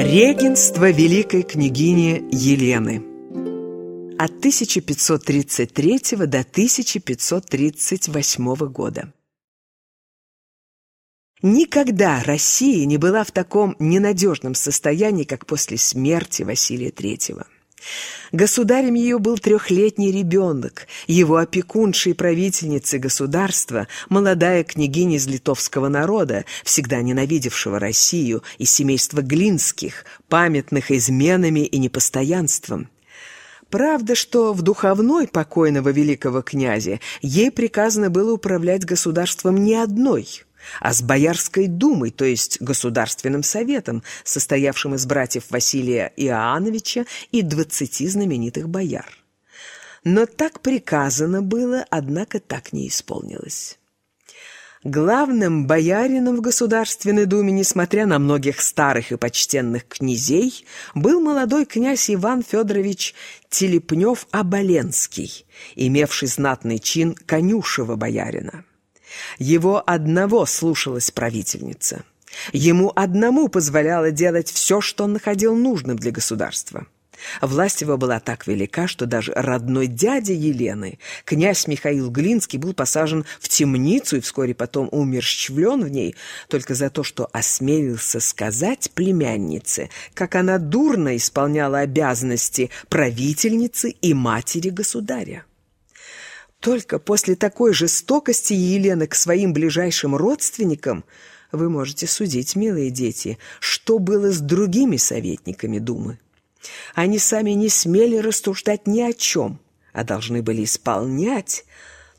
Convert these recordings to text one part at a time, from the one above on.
Регенство великой княгини Елены от 1533 до 1538 года. Никогда Россия не была в таком ненадежном состоянии, как после смерти Василия III. Государем ее был трехлетний ребенок, его опекуншей правительницей государства, молодая княгиня из литовского народа, всегда ненавидевшего Россию, и семейства Глинских, памятных изменами и непостоянством. Правда, что в духовной покойного великого князя ей приказано было управлять государством не одной – а с Боярской думой, то есть Государственным советом, состоявшим из братьев Василия Иоанновича и двадцати знаменитых бояр. Но так приказано было, однако так не исполнилось. Главным боярином в Государственной Думе, несмотря на многих старых и почтенных князей, был молодой князь Иван Федорович Телепнев-Оболенский, имевший знатный чин конюшева боярина. Его одного слушалась правительница. Ему одному позволяло делать все, что он находил нужным для государства. Власть его была так велика, что даже родной дядя Елены, князь Михаил Глинский, был посажен в темницу и вскоре потом умерщвлен в ней только за то, что осмелился сказать племяннице, как она дурно исполняла обязанности правительницы и матери государя. Только после такой жестокости Елены к своим ближайшим родственникам вы можете судить, милые дети, что было с другими советниками Думы. Они сами не смели рассуждать ни о чем, а должны были исполнять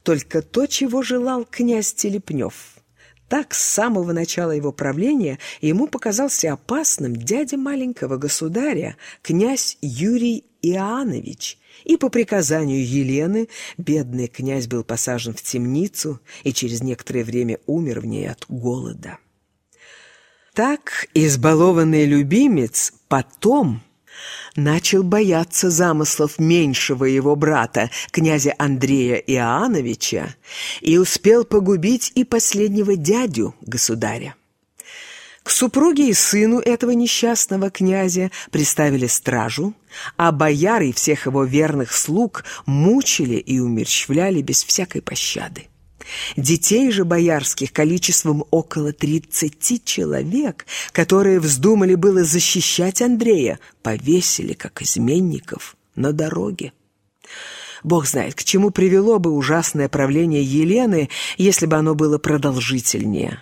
только то, чего желал князь Телепнев. Так с самого начала его правления ему показался опасным дядя маленького государя, князь Юрий Иоаннович, и по приказанию Елены бедный князь был посажен в темницу и через некоторое время умер в ней от голода. Так избалованный любимец потом начал бояться замыслов меньшего его брата, князя Андрея Иоанновича, и успел погубить и последнего дядю государя. К супруге и сыну этого несчастного князя приставили стражу, а бояры и всех его верных слуг мучили и умерщвляли без всякой пощады. Детей же боярских количеством около тридцати человек, которые вздумали было защищать Андрея, повесили, как изменников, на дороге. Бог знает, к чему привело бы ужасное правление Елены, если бы оно было продолжительнее.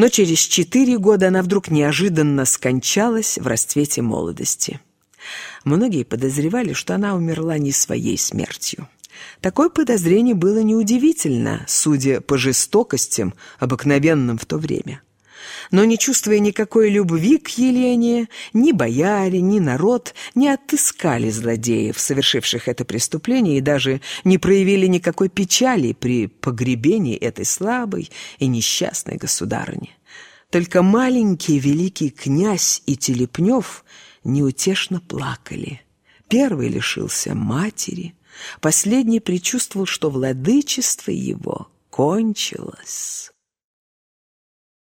Но через четыре года она вдруг неожиданно скончалась в расцвете молодости. Многие подозревали, что она умерла не своей смертью. Такое подозрение было неудивительно, судя по жестокостям, обыкновенным в то время. Но не чувствуя никакой любви к Елене, ни бояре, ни народ не отыскали злодеев, совершивших это преступление, и даже не проявили никакой печали при погребении этой слабой и несчастной государыни. Только маленький великий князь и Телепнев неутешно плакали. Первый лишился матери, последний предчувствовал, что владычество его кончилось.